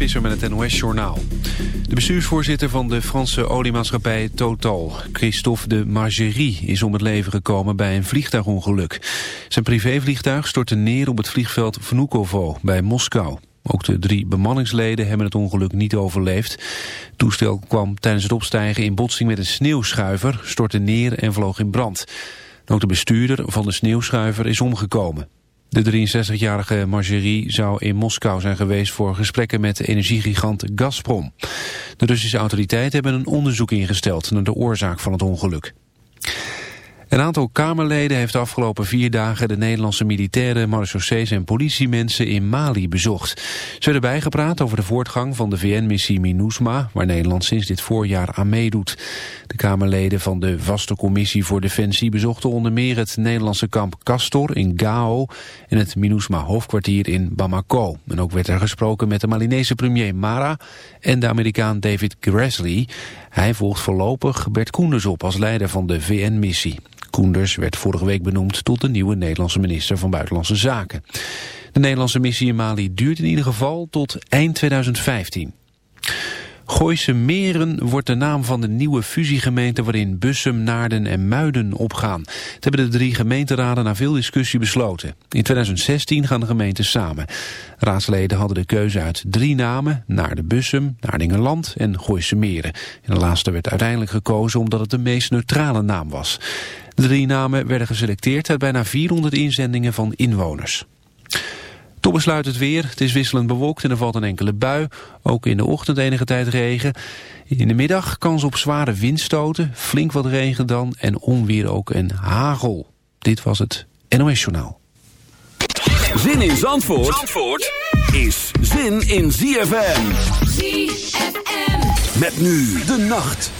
Visser met het NOS-journaal. De bestuursvoorzitter van de Franse oliemaatschappij Total, Christophe de Margerie, is om het leven gekomen bij een vliegtuigongeluk. Zijn privévliegtuig stortte neer op het vliegveld Vnukovo bij Moskou. Ook de drie bemanningsleden hebben het ongeluk niet overleefd. Het toestel kwam tijdens het opstijgen in botsing met een sneeuwschuiver, stortte neer en vloog in brand. Ook de bestuurder van de sneeuwschuiver is omgekomen. De 63-jarige Margerie zou in Moskou zijn geweest voor gesprekken met energiegigant Gazprom. De Russische autoriteiten hebben een onderzoek ingesteld naar de oorzaak van het ongeluk. Een aantal Kamerleden heeft de afgelopen vier dagen de Nederlandse militairen, marechaussees en politiemensen in Mali bezocht. Ze werden bijgepraat over de voortgang van de VN-missie MINUSMA, waar Nederland sinds dit voorjaar aan meedoet. De Kamerleden van de vaste commissie voor Defensie bezochten onder meer het Nederlandse kamp Castor in Gao en het MINUSMA hoofdkwartier in Bamako. En ook werd er gesproken met de Malinese premier Mara en de Amerikaan David Grassley. Hij volgt voorlopig Bert Koenders op als leider van de VN-missie. Koenders werd vorige week benoemd tot de nieuwe Nederlandse minister van Buitenlandse Zaken. De Nederlandse missie in Mali duurt in ieder geval tot eind 2015. Gooise Meren wordt de naam van de nieuwe fusiegemeente waarin Bussum, Naarden en Muiden opgaan. Het hebben de drie gemeenteraden na veel discussie besloten. In 2016 gaan de gemeenten samen. Raadsleden hadden de keuze uit drie namen, Naarden Bussum, Naardingenland en Gooise Meren. En de laatste werd uiteindelijk gekozen omdat het de meest neutrale naam was. De drie namen werden geselecteerd uit bijna 400 inzendingen van inwoners. Tot besluit het weer. Het is wisselend bewolkt en er valt een enkele bui. Ook in de ochtend enige tijd regen. In de middag kans op zware windstoten, flink wat regen dan en onweer ook en hagel. Dit was het NOS Journaal. Zin in Zandvoort, Zandvoort is zin in ZFM. ZFM. Met nu de nacht.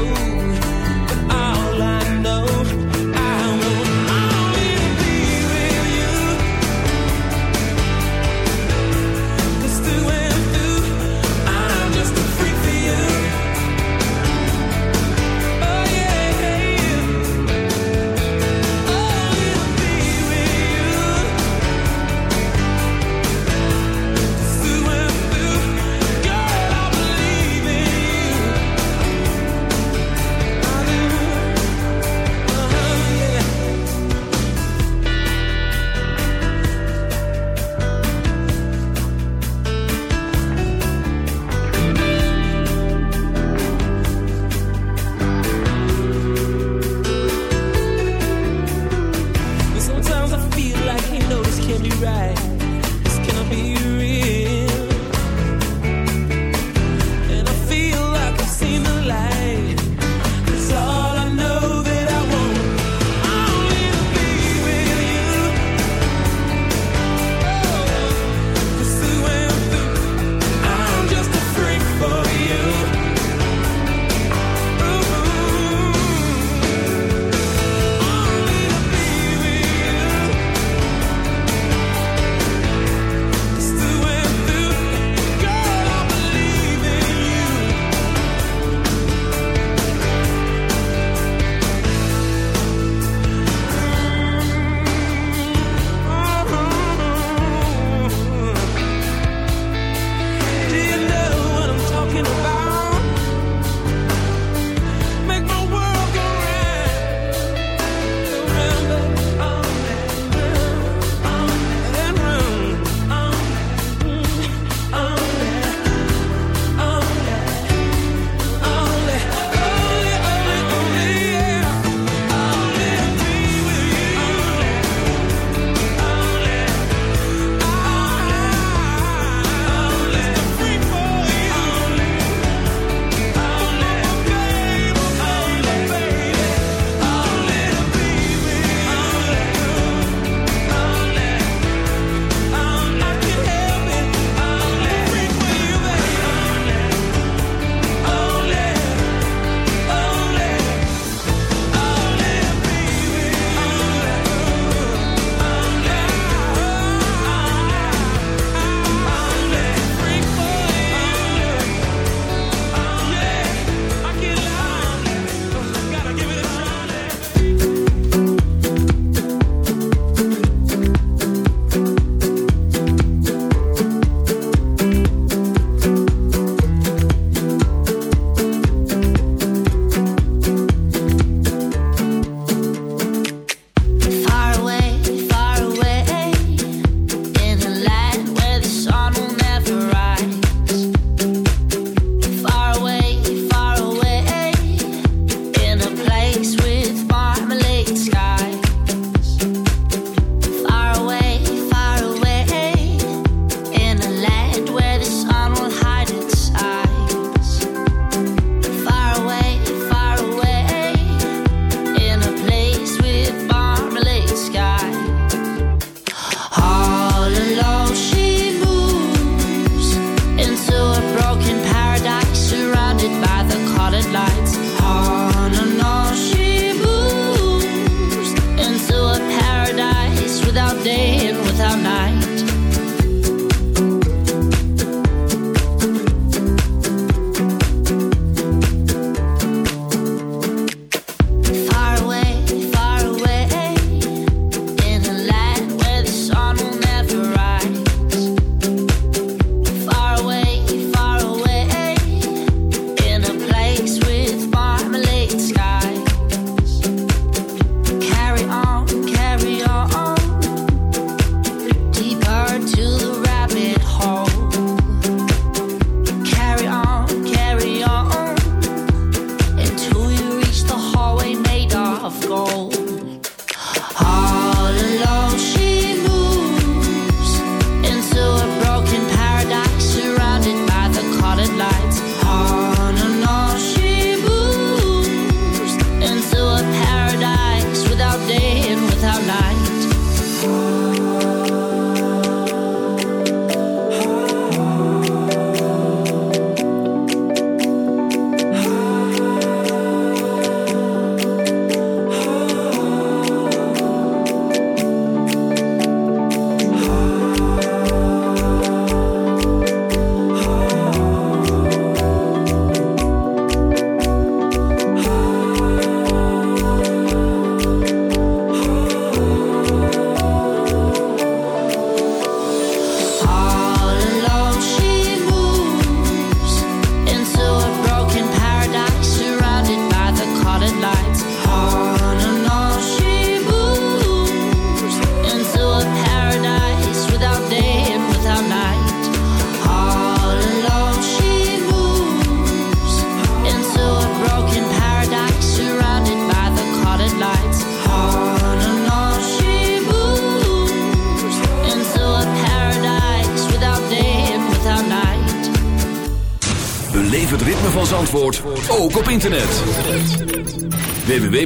Of gold.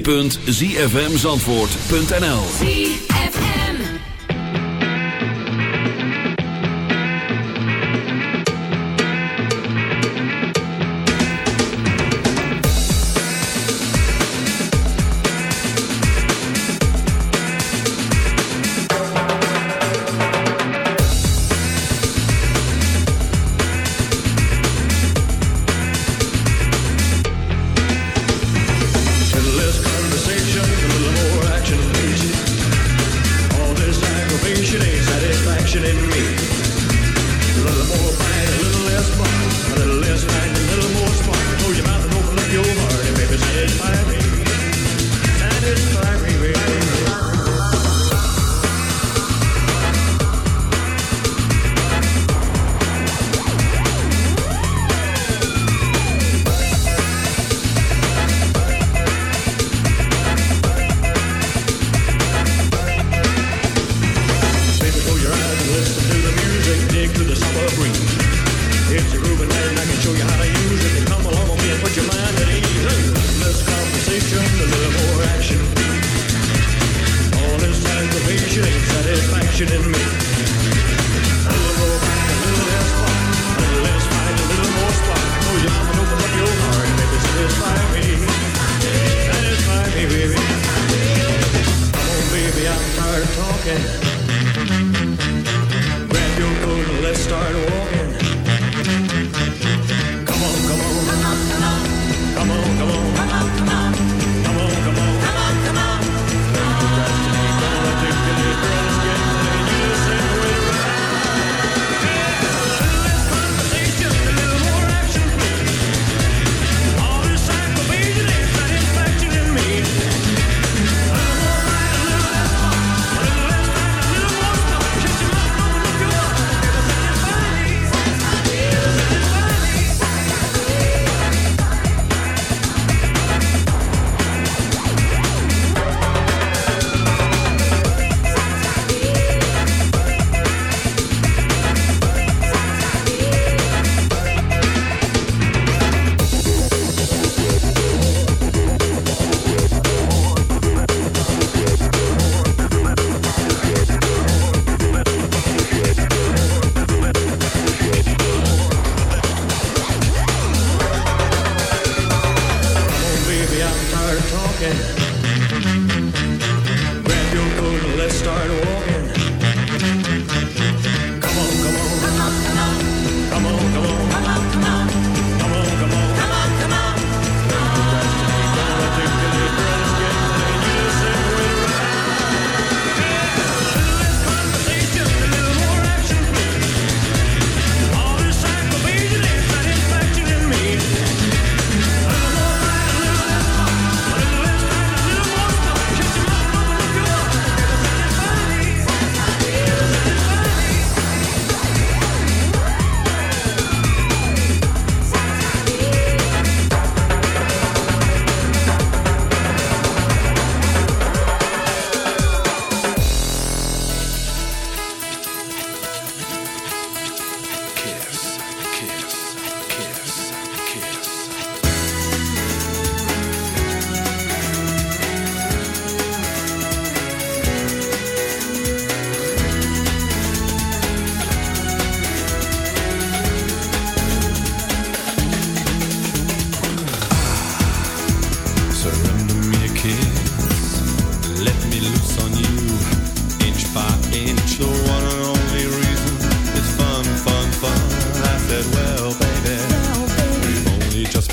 www.zfmzandvoort.nl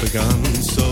begun. So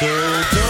So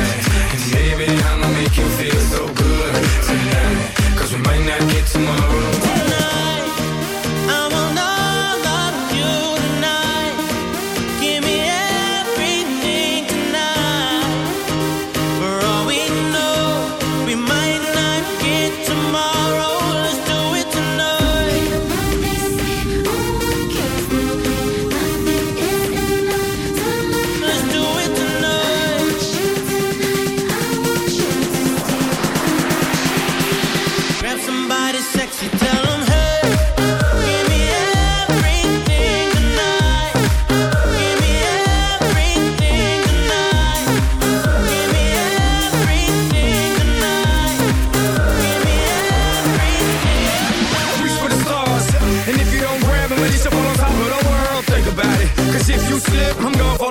You feel so good tonight. Cause we might not get tomorrow.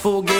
full game.